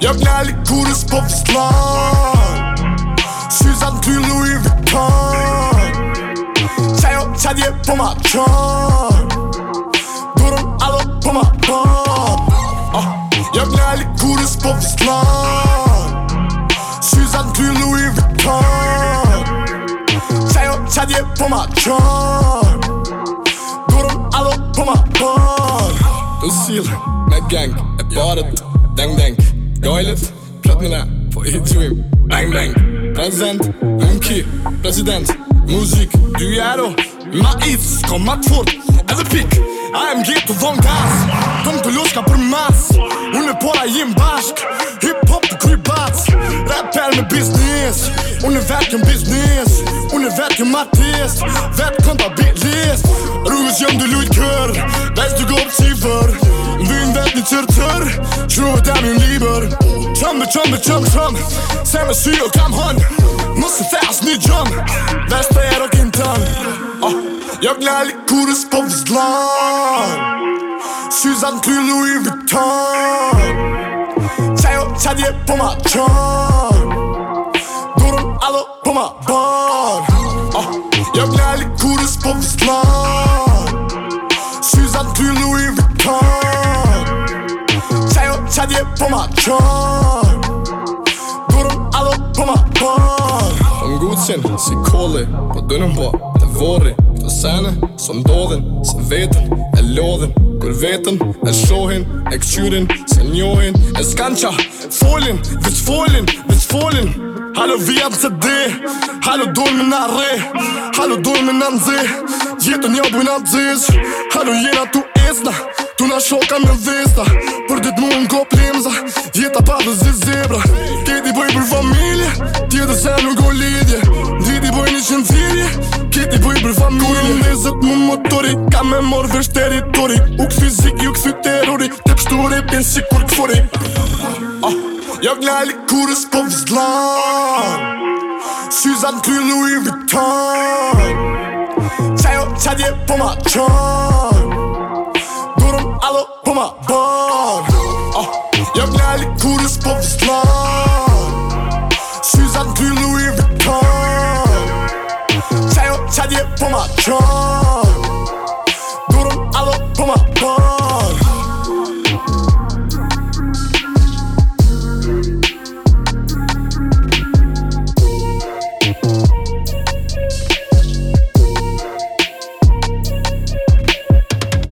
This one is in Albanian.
Young Ali Kudus Pop Slug Suzanne Louis Vuitton Chai up, chai up for my trunk Vuitton. Suzanne du Louis Vuitton. Çay o çay diye poma çon. Durum alo poma pon. Usil, my gang, bought it, dang dang. Doylet, platmina, for dream, bang bang. Present, hunky, president, müzik, düero, ma it's, kommat fort, edhe pik, AMG të vonë gaz. Këm të loska për mas Unë e pora i jim bashk Hip hop të krybats Rap e me biznis Unë e vetë këm biznis Unë e vetë këm artist Vetë konta bit list Runges gjëm dhe lujt kër Vesh du go për cifër Dhe i në vetë një tërë tërë Qruhet e më një libër Qëmbe, qëmbe, qëmbe, qëmbe Se me syrë kam hën Më se theas një gjëm Vesh të e rokin tëmë ah, Jo gna lik kurus po vizlan Susan Clu Louis Vuitton Qajo qadje po ma qan Durëm alo po ma ban oh, ah, Jam njali kurës po vëslan Susan Clu Louis Vuitton Qajo qadje po ma qan Durëm alo po ma ban Ngucin si kolli Po dënëm po të vorri në sene Së ndodhin, së vetën, e lodhin Kër vetën, e shohin, e këqyrin, së njohin E s'kan qa, folin, vës folin, vës folin Halo vijam se dhe, halo dojnë me në re Halo dojnë me në në jetën një bujnë atë zhesh Halo jena tu esna, tu në shoka me vesna Për dit mu n'ko plimza, jetë pa dhe zi zebra Këti bëj për familje, tjetër se nuk go lidh Në nëzët më motori, kam e mor vesh teritori Ukës fizik, ukës terori, te pështuri, bëjnë si kur këfori Jo gnali kurës po vizlan Syzat kli Louis Vuitton Qajo qadje po ma qan Dorëm alo po ma ban ah, Jo gnali kurës po vizlan Syzat kli Louis Vuitton For my trunk.